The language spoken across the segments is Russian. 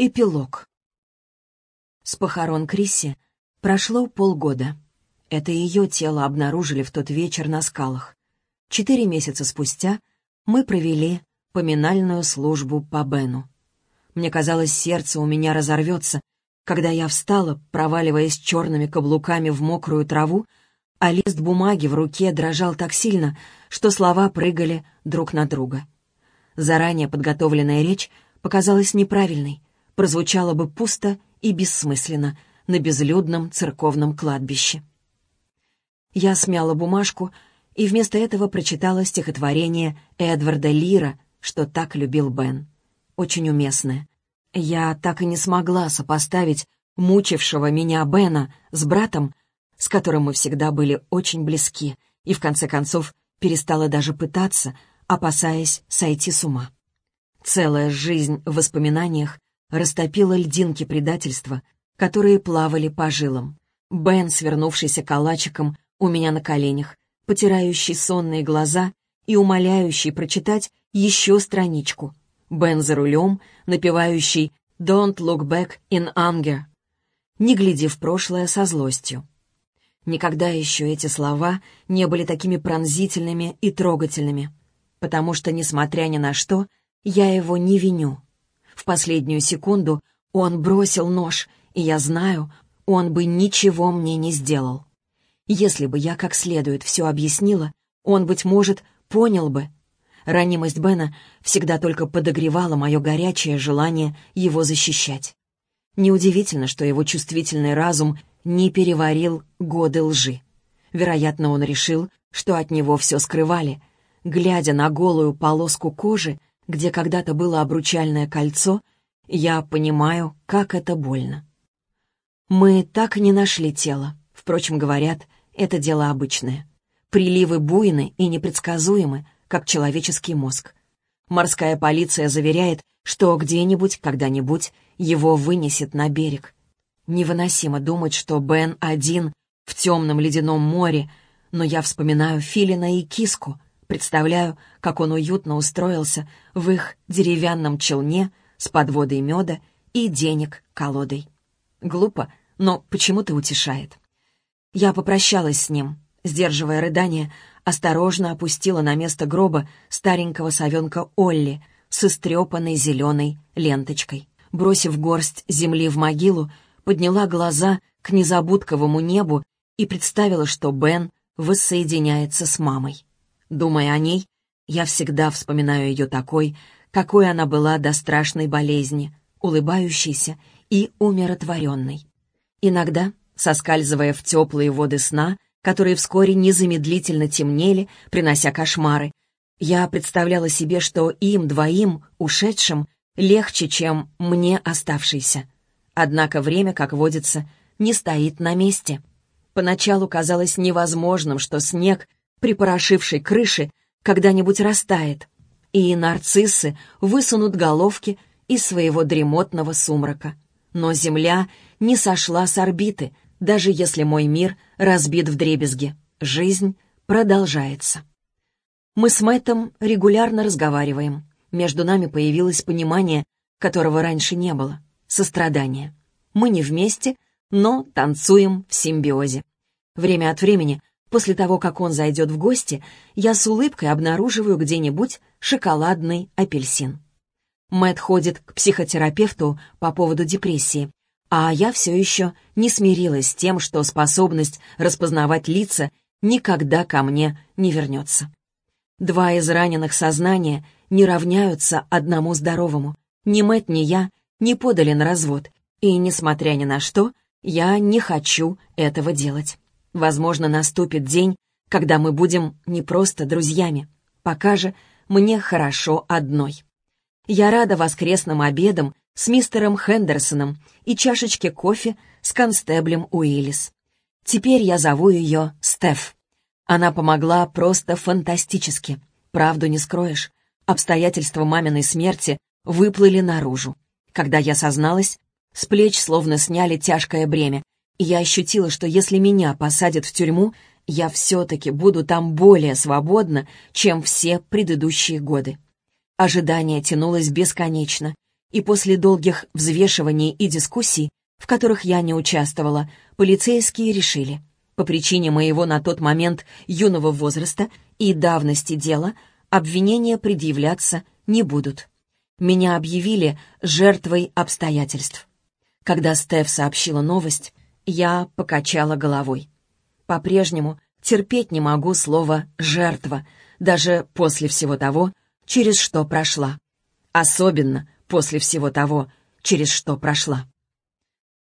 Эпилог. С похорон Крисси прошло полгода. Это ее тело обнаружили в тот вечер на скалах. Четыре месяца спустя мы провели поминальную службу по Бену. Мне казалось, сердце у меня разорвется, когда я встала, проваливаясь черными каблуками в мокрую траву, а лист бумаги в руке дрожал так сильно, что слова прыгали друг на друга. Заранее подготовленная речь показалась неправильной, прозвучало бы пусто и бессмысленно на безлюдном церковном кладбище. Я смяла бумажку и вместо этого прочитала стихотворение Эдварда Лира, что так любил Бен. Очень уместное. Я так и не смогла сопоставить мучившего меня Бена с братом, с которым мы всегда были очень близки, и в конце концов перестала даже пытаться, опасаясь сойти с ума. Целая жизнь в воспоминаниях растопила льдинки предательства, которые плавали по жилам. Бен, свернувшийся калачиком у меня на коленях, потирающий сонные глаза и умоляющий прочитать еще страничку. Бен за рулем, напевающий «Don't look back in anger», не гляди в прошлое со злостью. Никогда еще эти слова не были такими пронзительными и трогательными, потому что, несмотря ни на что, я его не виню. В последнюю секунду он бросил нож, и я знаю, он бы ничего мне не сделал. Если бы я как следует все объяснила, он, быть может, понял бы. Ранимость Бена всегда только подогревала мое горячее желание его защищать. Неудивительно, что его чувствительный разум не переварил годы лжи. Вероятно, он решил, что от него все скрывали. Глядя на голую полоску кожи, где когда-то было обручальное кольцо, я понимаю, как это больно. Мы так и не нашли тело. Впрочем, говорят, это дело обычное. Приливы буйны и непредсказуемы, как человеческий мозг. Морская полиция заверяет, что где-нибудь, когда-нибудь его вынесет на берег. Невыносимо думать, что Бен один в темном ледяном море, но я вспоминаю Филина и Киску, Представляю, как он уютно устроился в их деревянном челне с подводой меда и денег колодой. Глупо, но почему-то утешает. Я попрощалась с ним, сдерживая рыдание, осторожно опустила на место гроба старенького совенка Олли с истрепанной зеленой ленточкой. Бросив горсть земли в могилу, подняла глаза к незабудковому небу и представила, что Бен воссоединяется с мамой. Думая о ней, я всегда вспоминаю ее такой, какой она была до страшной болезни, улыбающейся и умиротворенной. Иногда, соскальзывая в теплые воды сна, которые вскоре незамедлительно темнели, принося кошмары, я представляла себе, что им двоим, ушедшим, легче, чем мне оставшейся. Однако время, как водится, не стоит на месте. Поначалу казалось невозможным, что снег припорошившей крыши, когда-нибудь растает, и нарциссы высунут головки из своего дремотного сумрака. Но Земля не сошла с орбиты, даже если мой мир разбит в дребезги. Жизнь продолжается. Мы с Мэттом регулярно разговариваем. Между нами появилось понимание, которого раньше не было — сострадание. Мы не вместе, но танцуем в симбиозе. Время от времени После того, как он зайдет в гости, я с улыбкой обнаруживаю где-нибудь шоколадный апельсин. Мэт ходит к психотерапевту по поводу депрессии, а я все еще не смирилась с тем, что способность распознавать лица никогда ко мне не вернется. Два из раненых сознания не равняются одному здоровому. Ни Мэт, ни я не подали на развод, и, несмотря ни на что, я не хочу этого делать. Возможно, наступит день, когда мы будем не просто друзьями. Пока же мне хорошо одной. Я рада воскресным обедам с мистером Хендерсоном и чашечке кофе с констеблем Уиллис. Теперь я зову ее Стеф. Она помогла просто фантастически. Правду не скроешь. Обстоятельства маминой смерти выплыли наружу. Когда я созналась, с плеч словно сняли тяжкое бремя, я ощутила, что если меня посадят в тюрьму, я все-таки буду там более свободна, чем все предыдущие годы. Ожидание тянулось бесконечно, И после долгих взвешиваний и дискуссий, в которых я не участвовала, полицейские решили, по причине моего на тот момент юного возраста и давности дела, обвинения предъявляться не будут. Меня объявили жертвой обстоятельств. Когда Стеф сообщила новость, я покачала головой. По-прежнему терпеть не могу слово «жертва», даже после всего того, через что прошла. Особенно после всего того, через что прошла.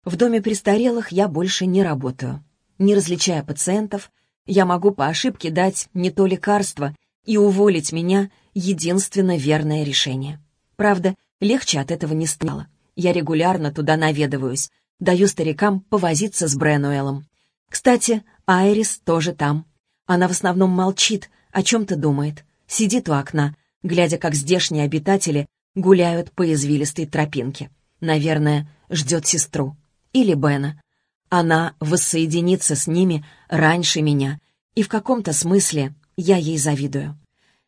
В доме престарелых я больше не работаю. Не различая пациентов, я могу по ошибке дать не то лекарство и уволить меня — единственно верное решение. Правда, легче от этого не стало. Я регулярно туда наведываюсь, даю старикам повозиться с Бренуэлом. Кстати, Айрис тоже там. Она в основном молчит, о чем-то думает, сидит у окна, глядя, как здешние обитатели гуляют по извилистой тропинке. Наверное, ждет сестру. Или Бена. Она воссоединится с ними раньше меня, и в каком-то смысле я ей завидую.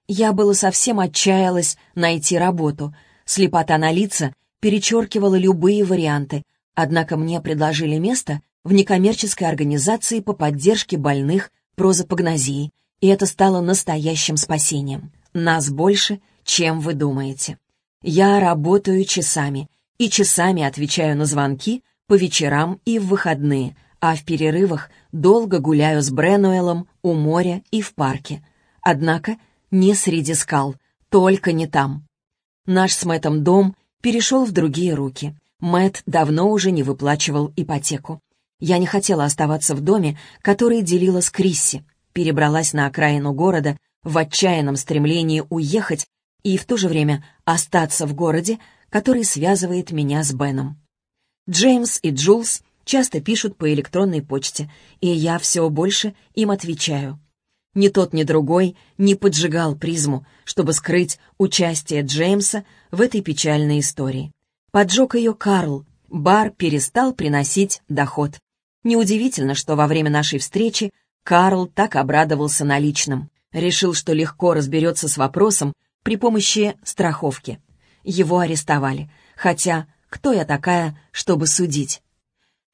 Я было совсем отчаялась найти работу. Слепота на лица перечеркивала любые варианты, однако мне предложили место в некоммерческой организации по поддержке больных прозапогнозией, и это стало настоящим спасением. Нас больше, чем вы думаете. Я работаю часами, и часами отвечаю на звонки по вечерам и в выходные, а в перерывах долго гуляю с Бренуэлом у моря и в парке. Однако не среди скал, только не там. Наш с Мэттом дом перешел в другие руки. Мэт давно уже не выплачивал ипотеку. Я не хотела оставаться в доме, который делила с Крисси. Перебралась на окраину города в отчаянном стремлении уехать и в то же время остаться в городе, который связывает меня с Беном. Джеймс и Джулс часто пишут по электронной почте, и я все больше им отвечаю. Ни тот, ни другой не поджигал призму, чтобы скрыть участие Джеймса в этой печальной истории. Поджег ее Карл. Бар перестал приносить доход. Неудивительно, что во время нашей встречи Карл так обрадовался наличным. Решил, что легко разберется с вопросом при помощи страховки. Его арестовали. Хотя, кто я такая, чтобы судить?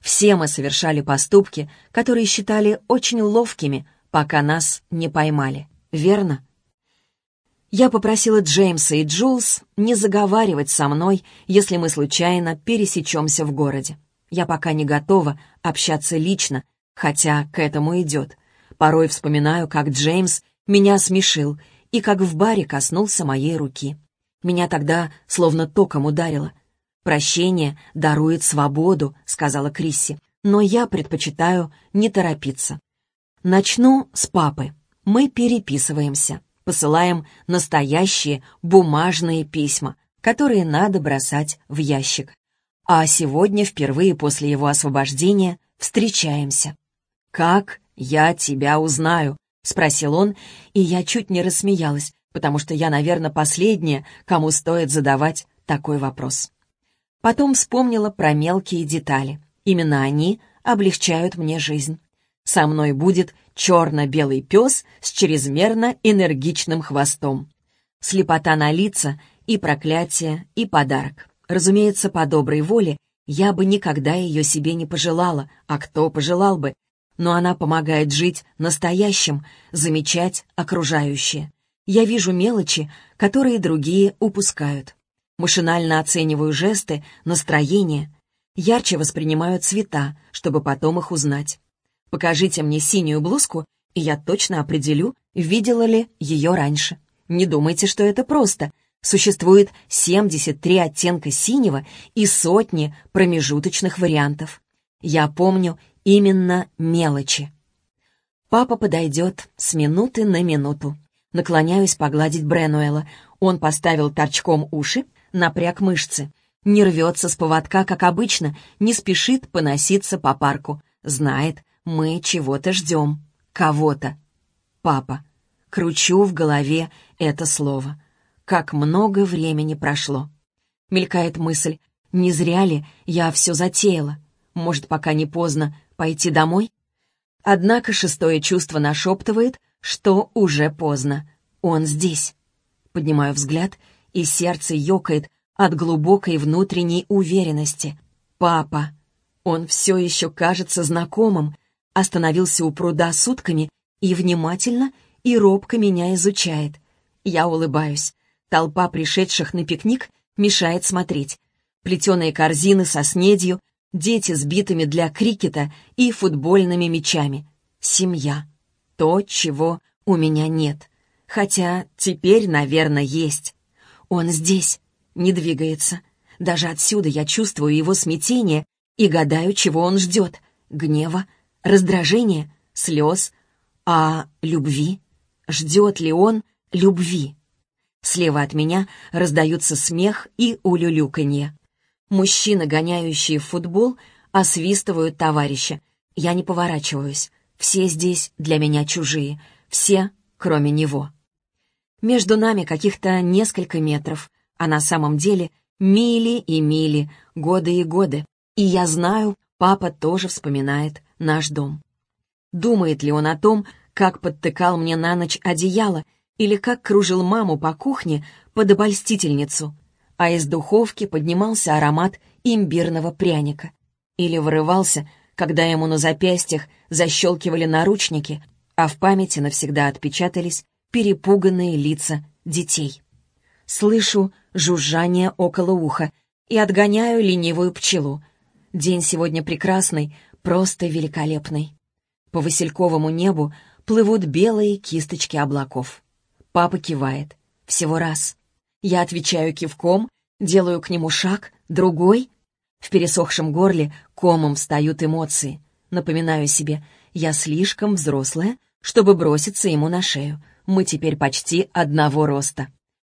Все мы совершали поступки, которые считали очень ловкими, пока нас не поймали. Верно? Я попросила Джеймса и Джулс не заговаривать со мной, если мы случайно пересечемся в городе. Я пока не готова общаться лично, хотя к этому идет. Порой вспоминаю, как Джеймс меня смешил и как в баре коснулся моей руки. Меня тогда словно током ударило. «Прощение дарует свободу», — сказала Крисси, «но я предпочитаю не торопиться. Начну с папы. Мы переписываемся, посылаем настоящие бумажные письма, которые надо бросать в ящик. А сегодня, впервые после его освобождения, встречаемся. «Как я тебя узнаю?» — спросил он, и я чуть не рассмеялась, потому что я, наверное, последняя, кому стоит задавать такой вопрос. Потом вспомнила про мелкие детали. Именно они облегчают мне жизнь. Со мной будет черно-белый пес с чрезмерно энергичным хвостом. Слепота на лица и проклятие, и подарок. Разумеется, по доброй воле я бы никогда ее себе не пожелала, а кто пожелал бы? Но она помогает жить настоящим, замечать окружающее. Я вижу мелочи, которые другие упускают. Машинально оцениваю жесты, настроение. Ярче воспринимаю цвета, чтобы потом их узнать. Покажите мне синюю блузку, и я точно определю, видела ли ее раньше. Не думайте, что это просто. Существует 73 оттенка синего и сотни промежуточных вариантов. Я помню именно мелочи. Папа подойдет с минуты на минуту. Наклоняюсь погладить Бренуэла. Он поставил торчком уши, напряг мышцы. Не рвется с поводка, как обычно, не спешит поноситься по парку. Знает, мы чего-то ждем. Кого-то. Папа. Кручу в голове это слово. Как много времени прошло. Мелькает мысль, не зря ли я все затеяла? Может, пока не поздно пойти домой? Однако шестое чувство нашептывает, что уже поздно. Он здесь. Поднимаю взгляд, и сердце ёкает, от глубокой внутренней уверенности. Папа. Он все еще кажется знакомым, остановился у пруда сутками и внимательно и робко меня изучает. Я улыбаюсь. Толпа пришедших на пикник мешает смотреть. Плетеные корзины со снедью, дети с битами для крикета и футбольными мячами. Семья. То, чего у меня нет. Хотя теперь, наверное, есть. Он здесь, не двигается. Даже отсюда я чувствую его смятение и гадаю, чего он ждет. Гнева, раздражения, слез, а любви? Ждет ли он любви? Слева от меня раздаются смех и улюлюканье. Мужчины, гоняющие футбол, освистывают товарища. Я не поворачиваюсь. Все здесь для меня чужие. Все, кроме него. Между нами каких-то несколько метров, а на самом деле мили и мили, годы и годы. И я знаю, папа тоже вспоминает наш дом. Думает ли он о том, как подтыкал мне на ночь одеяло или как кружил маму по кухне под обольстительницу, а из духовки поднимался аромат имбирного пряника. Или вырывался, когда ему на запястьях защелкивали наручники, а в памяти навсегда отпечатались перепуганные лица детей. Слышу жужжание около уха и отгоняю ленивую пчелу. День сегодня прекрасный, просто великолепный. По васильковому небу плывут белые кисточки облаков. Папа кивает. Всего раз. Я отвечаю кивком, делаю к нему шаг, другой. В пересохшем горле комом встают эмоции. Напоминаю себе, я слишком взрослая, чтобы броситься ему на шею. Мы теперь почти одного роста.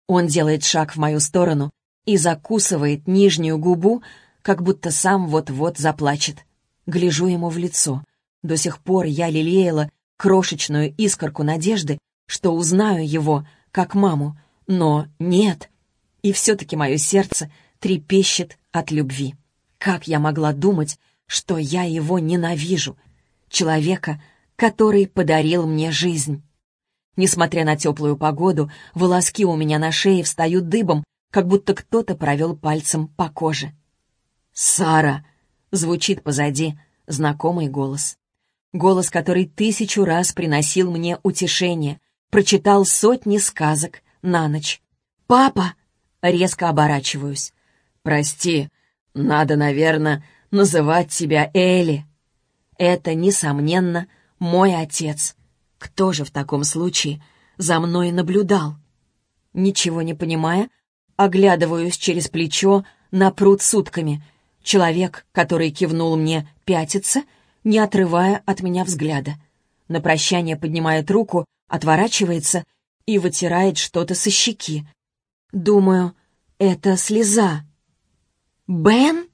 Он делает шаг в мою сторону и закусывает нижнюю губу, как будто сам вот-вот заплачет. Гляжу ему в лицо. До сих пор я лелеяла крошечную искорку надежды, что узнаю его, как маму, но нет. И все-таки мое сердце трепещет от любви. Как я могла думать, что я его ненавижу? Человека, который подарил мне жизнь. Несмотря на теплую погоду, волоски у меня на шее встают дыбом, как будто кто-то провел пальцем по коже. «Сара!» — звучит позади знакомый голос. Голос, который тысячу раз приносил мне утешение, прочитал сотни сказок на ночь. «Папа!» — резко оборачиваюсь. «Прости, надо, наверное, называть тебя Элли». Это, несомненно, мой отец. Кто же в таком случае за мной наблюдал? Ничего не понимая, оглядываюсь через плечо на пруд сутками. Человек, который кивнул мне, пятится, не отрывая от меня взгляда. На прощание поднимает руку, отворачивается и вытирает что-то со щеки. Думаю, это слеза. «Бен?»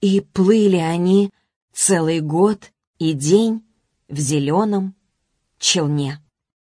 И плыли они целый год и день в зеленом челне.